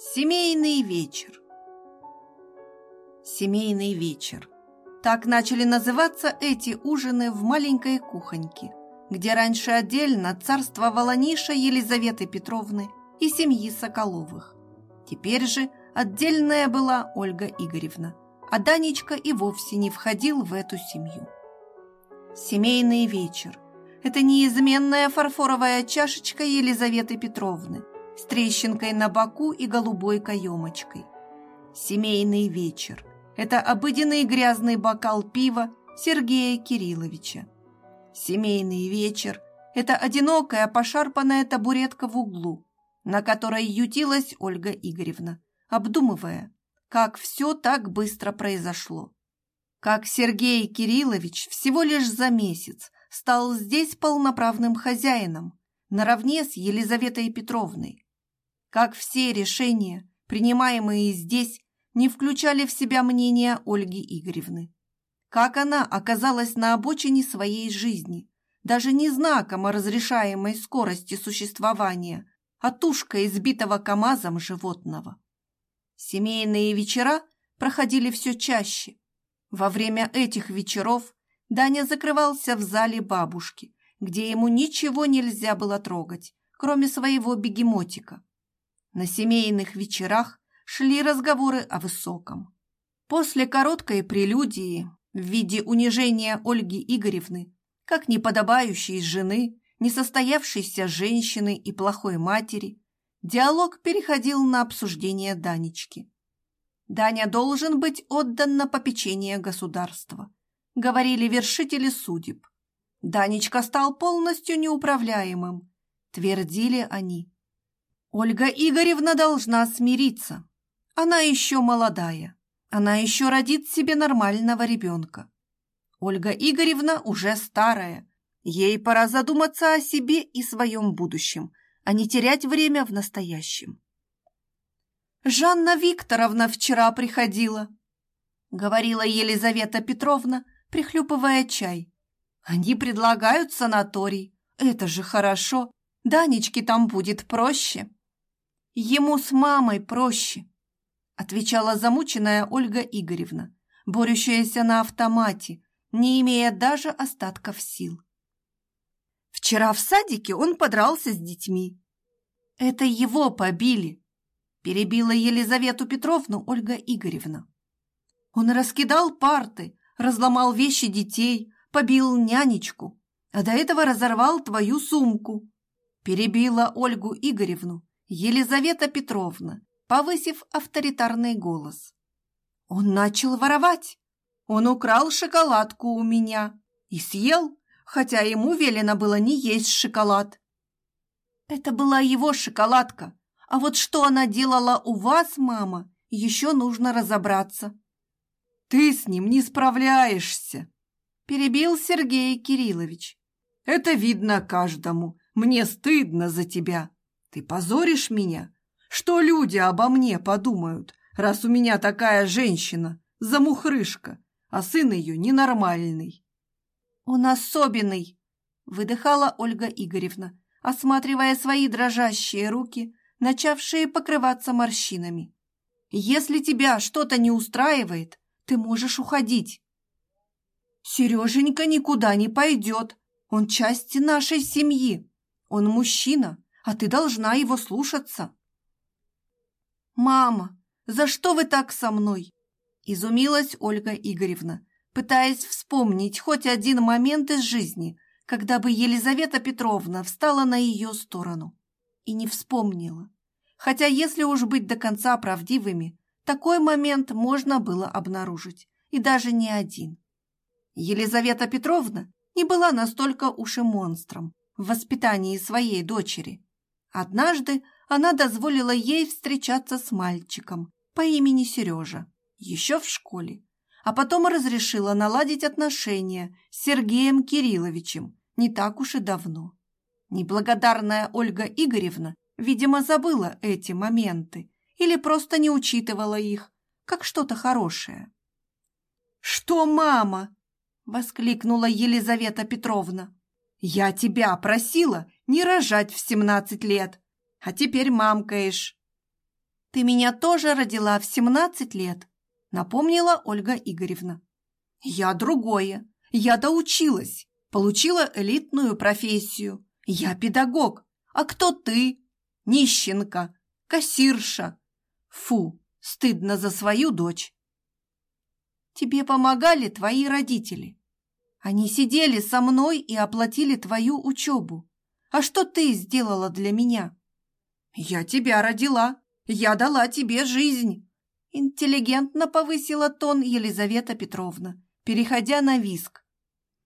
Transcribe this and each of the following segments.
Семейный вечер. Семейный вечер. Так начали называться эти ужины в маленькой кухоньке, где раньше отдельно царствовала ниша Елизаветы Петровны и семьи Соколовых. Теперь же отдельная была Ольга Игоревна, а Данечка и вовсе не входил в эту семью. Семейный вечер – это неизменная фарфоровая чашечка Елизаветы Петровны – с трещинкой на боку и голубой каемочкой. Семейный вечер – это обыденный грязный бокал пива Сергея Кирилловича. Семейный вечер – это одинокая пошарпанная табуретка в углу, на которой ютилась Ольга Игоревна, обдумывая, как все так быстро произошло. Как Сергей Кириллович всего лишь за месяц стал здесь полноправным хозяином, наравне с Елизаветой Петровной, как все решения, принимаемые здесь, не включали в себя мнение Ольги Игоревны. Как она оказалась на обочине своей жизни, даже не знаком о разрешаемой скорости существования, а тушка избитого КамАЗом животного. Семейные вечера проходили все чаще. Во время этих вечеров Даня закрывался в зале бабушки, где ему ничего нельзя было трогать, кроме своего бегемотика. На семейных вечерах шли разговоры о высоком. После короткой прелюдии в виде унижения Ольги Игоревны, как неподобающей жены, несостоявшейся женщины и плохой матери, диалог переходил на обсуждение Данечки. Даня должен быть отдан на попечение государства, говорили вершители судеб. Данечка стал полностью неуправляемым, твердили они. Ольга Игоревна должна смириться. Она еще молодая. Она еще родит себе нормального ребенка. Ольга Игоревна уже старая. Ей пора задуматься о себе и своем будущем, а не терять время в настоящем. «Жанна Викторовна вчера приходила», — говорила Елизавета Петровна, прихлюпывая чай. «Они предлагают санаторий. Это же хорошо. Данечке там будет проще». Ему с мамой проще, отвечала замученная Ольга Игоревна, борющаяся на автомате, не имея даже остатков сил. Вчера в садике он подрался с детьми. Это его побили, перебила Елизавету Петровну Ольга Игоревна. Он раскидал парты, разломал вещи детей, побил нянечку, а до этого разорвал твою сумку. Перебила Ольгу Игоревну Елизавета Петровна, повысив авторитарный голос. Он начал воровать. Он украл шоколадку у меня и съел, хотя ему велено было не есть шоколад. Это была его шоколадка, а вот что она делала у вас, мама, еще нужно разобраться. Ты с ним не справляешься, перебил Сергей Кириллович. Это видно каждому. Мне стыдно за тебя. Ты позоришь меня? Что люди обо мне подумают, раз у меня такая женщина, замухрышка, а сын ее ненормальный? Он особенный, выдыхала Ольга Игоревна, осматривая свои дрожащие руки, начавшие покрываться морщинами. Если тебя что-то не устраивает, ты можешь уходить. Сереженька никуда не пойдет. Он часть нашей семьи. Он мужчина, а ты должна его слушаться. «Мама, за что вы так со мной?» – изумилась Ольга Игоревна, пытаясь вспомнить хоть один момент из жизни, когда бы Елизавета Петровна встала на ее сторону. И не вспомнила. Хотя, если уж быть до конца правдивыми, такой момент можно было обнаружить, и даже не один. Елизавета Петровна не была настолько уж и монстром в воспитании своей дочери – Однажды она дозволила ей встречаться с мальчиком по имени Сережа, еще в школе, а потом разрешила наладить отношения с Сергеем Кирилловичем не так уж и давно. Неблагодарная Ольга Игоревна, видимо, забыла эти моменты или просто не учитывала их, как что-то хорошее. «Что, мама?» — воскликнула Елизавета Петровна. «Я тебя просила не рожать в семнадцать лет, а теперь мамкаешь». Ты меня тоже родила в 17 лет, напомнила Ольга Игоревна. Я другое. Я доучилась, получила элитную профессию. Я педагог. А кто ты? Нищенка, кассирша. Фу, стыдно за свою дочь. Тебе помогали твои родители. Они сидели со мной и оплатили твою учебу. А что ты сделала для меня? Я тебя родила. Я дала тебе жизнь. Интеллигентно повысила тон Елизавета Петровна, переходя на виск.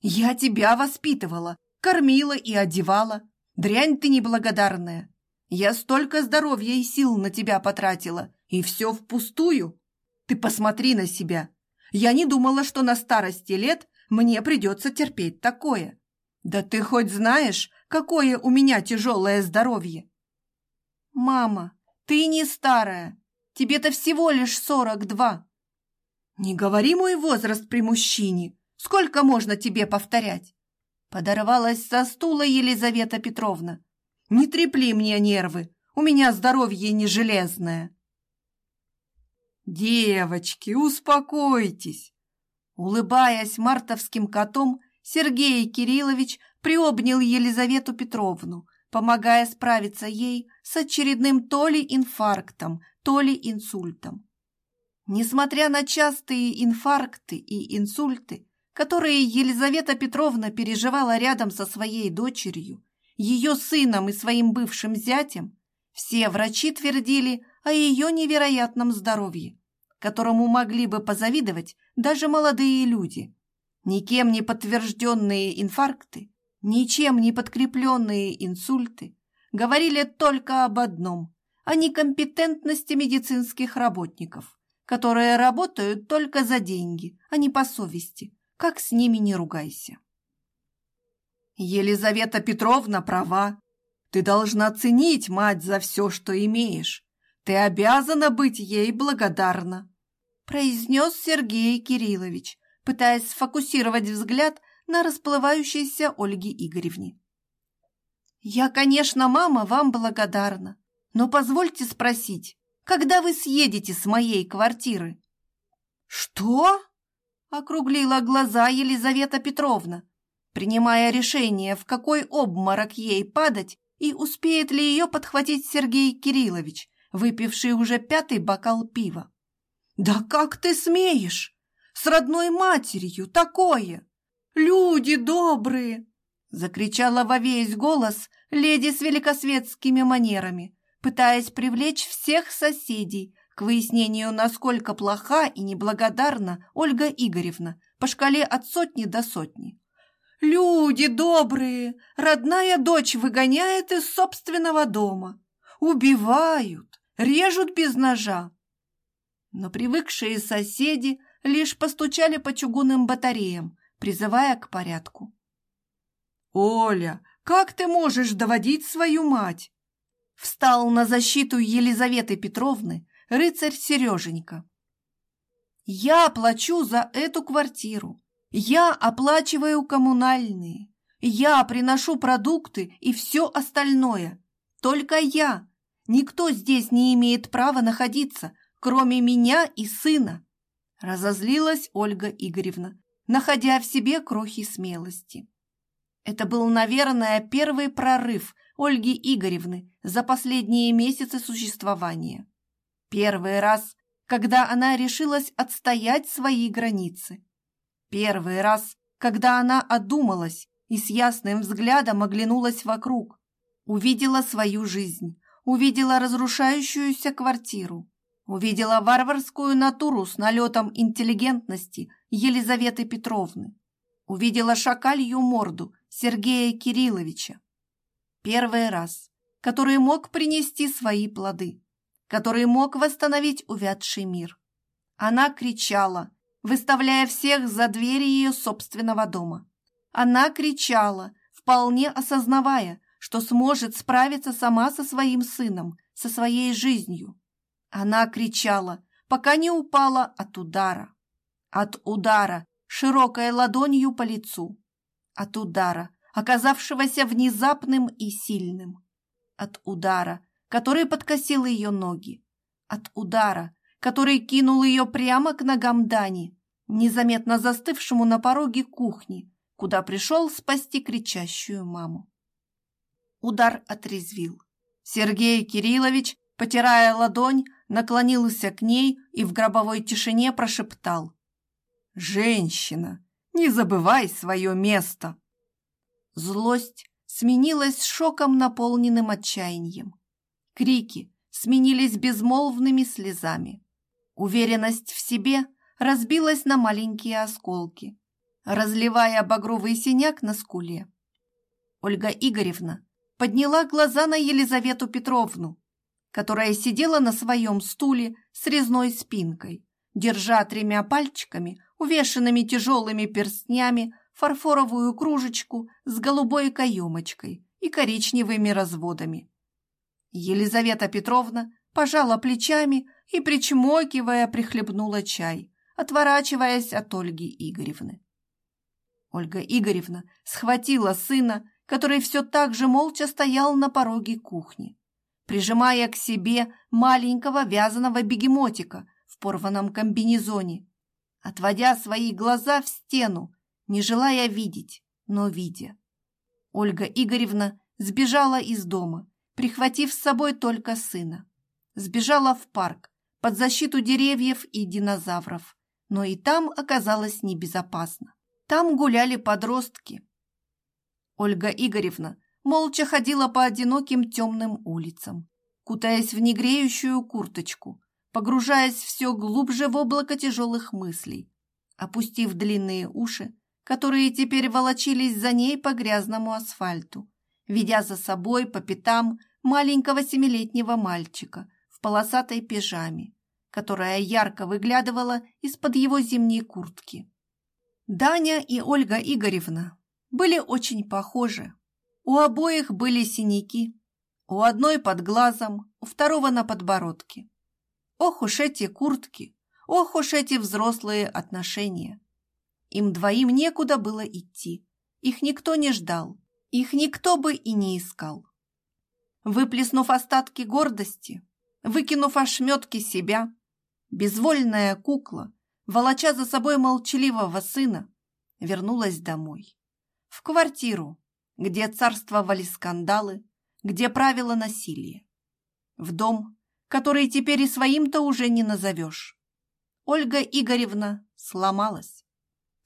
Я тебя воспитывала, кормила и одевала. Дрянь ты неблагодарная. Я столько здоровья и сил на тебя потратила, и все впустую. Ты посмотри на себя. Я не думала, что на старости лет мне придется терпеть такое. Да ты хоть знаешь, какое у меня тяжелое здоровье? Мама, ты не старая. Тебе-то всего лишь сорок два. Не говори мой возраст при мужчине. Сколько можно тебе повторять? Подорвалась со стула Елизавета Петровна. Не трепли мне нервы. У меня здоровье не железное. «Девочки, успокойтесь!» Улыбаясь мартовским котом, Сергей Кириллович приобнял Елизавету Петровну, помогая справиться ей с очередным то ли инфарктом, то ли инсультом. Несмотря на частые инфаркты и инсульты, которые Елизавета Петровна переживала рядом со своей дочерью, ее сыном и своим бывшим зятем, все врачи твердили о ее невероятном здоровье которому могли бы позавидовать даже молодые люди. Никем не подтвержденные инфаркты, ничем не подкрепленные инсульты говорили только об одном – о некомпетентности медицинских работников, которые работают только за деньги, а не по совести, как с ними не ругайся. Елизавета Петровна права. Ты должна ценить мать за все, что имеешь. Ты обязана быть ей благодарна, произнес Сергей Кириллович, пытаясь сфокусировать взгляд на расплывающейся Ольге Игоревне. «Я, конечно, мама, вам благодарна, но позвольте спросить, когда вы съедете с моей квартиры?» «Что?» — округлила глаза Елизавета Петровна, принимая решение, в какой обморок ей падать и успеет ли ее подхватить Сергей Кириллович, выпивший уже пятый бокал пива. «Да как ты смеешь? С родной матерью такое! Люди добрые!» Закричала во весь голос леди с великосветскими манерами, пытаясь привлечь всех соседей к выяснению, насколько плоха и неблагодарна Ольга Игоревна по шкале от сотни до сотни. «Люди добрые! Родная дочь выгоняет из собственного дома!» Убивают, режут без ножа. Но привыкшие соседи лишь постучали по чугунным батареям, призывая к порядку. «Оля, как ты можешь доводить свою мать?» Встал на защиту Елизаветы Петровны рыцарь Сереженька. «Я плачу за эту квартиру. Я оплачиваю коммунальные. Я приношу продукты и все остальное. Только я. Никто здесь не имеет права находиться, кроме меня и сына. Разозлилась Ольга Игоревна, находя в себе крохи смелости. Это был, наверное, первый прорыв Ольги Игоревны за последние месяцы существования. Первый раз, когда она решилась отстоять свои границы. Первый раз, когда она одумалась и с ясным взглядом оглянулась вокруг, Увидела свою жизнь, увидела разрушающуюся квартиру, увидела варварскую натуру с налетом интеллигентности Елизаветы Петровны, увидела шакалью морду Сергея Кирилловича. Первый раз, который мог принести свои плоды, который мог восстановить увядший мир. Она кричала, выставляя всех за двери ее собственного дома. Она кричала, вполне осознавая, что сможет справиться сама со своим сыном, со своей жизнью. Она кричала, пока не упала от удара. От удара, широкой ладонью по лицу. От удара, оказавшегося внезапным и сильным. От удара, который подкосил ее ноги. От удара, который кинул ее прямо к ногам Дани, незаметно застывшему на пороге кухни, куда пришел спасти кричащую маму. Удар отрезвил. Сергей Кириллович, потирая ладонь, наклонился к ней и в гробовой тишине прошептал. «Женщина, не забывай свое место!» Злость сменилась шоком, наполненным отчаянием. Крики сменились безмолвными слезами. Уверенность в себе разбилась на маленькие осколки, разливая багровый синяк на скуле. Ольга Игоревна подняла глаза на Елизавету Петровну, которая сидела на своем стуле с резной спинкой, держа тремя пальчиками, увешанными тяжелыми перстнями, фарфоровую кружечку с голубой каемочкой и коричневыми разводами. Елизавета Петровна пожала плечами и, причмокивая, прихлебнула чай, отворачиваясь от Ольги Игоревны. Ольга Игоревна схватила сына, который все так же молча стоял на пороге кухни, прижимая к себе маленького вязаного бегемотика в порванном комбинезоне, отводя свои глаза в стену, не желая видеть, но видя. Ольга Игоревна сбежала из дома, прихватив с собой только сына. Сбежала в парк, под защиту деревьев и динозавров, но и там оказалось небезопасно. Там гуляли подростки. Ольга Игоревна молча ходила по одиноким темным улицам, кутаясь в негреющую курточку, погружаясь все глубже в облако тяжелых мыслей, опустив длинные уши, которые теперь волочились за ней по грязному асфальту, ведя за собой по пятам маленького семилетнего мальчика в полосатой пижаме, которая ярко выглядывала из-под его зимней куртки. Даня и Ольга Игоревна были очень похожи. У обоих были синяки, у одной под глазом, у второго на подбородке. Ох уж эти куртки, ох уж эти взрослые отношения. Им двоим некуда было идти. Их никто не ждал. Их никто бы и не искал. Выплеснув остатки гордости, выкинув ошметки себя, безвольная кукла, волоча за собой молчаливого сына, вернулась домой. В квартиру, где царствовали скандалы, где правило насилие. В дом, который теперь и своим-то уже не назовешь. Ольга Игоревна сломалась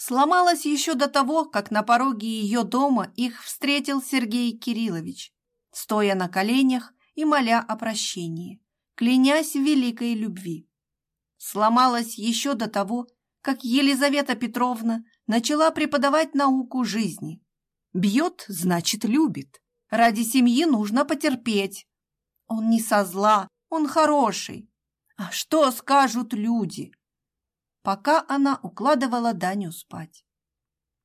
сломалась еще до того, как на пороге ее дома их встретил Сергей Кириллович, стоя на коленях и моля о прощении, клянясь в великой любви. Сломалась еще до того, как Елизавета Петровна начала преподавать науку жизни. Бьет, значит, любит. Ради семьи нужно потерпеть. Он не со зла, он хороший. А что скажут люди? пока она укладывала Даню спать.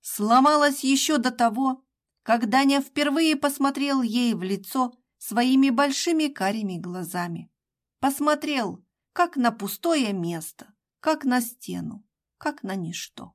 Сломалась еще до того, как Даня впервые посмотрел ей в лицо своими большими карими глазами. Посмотрел, как на пустое место, как на стену, как на ничто.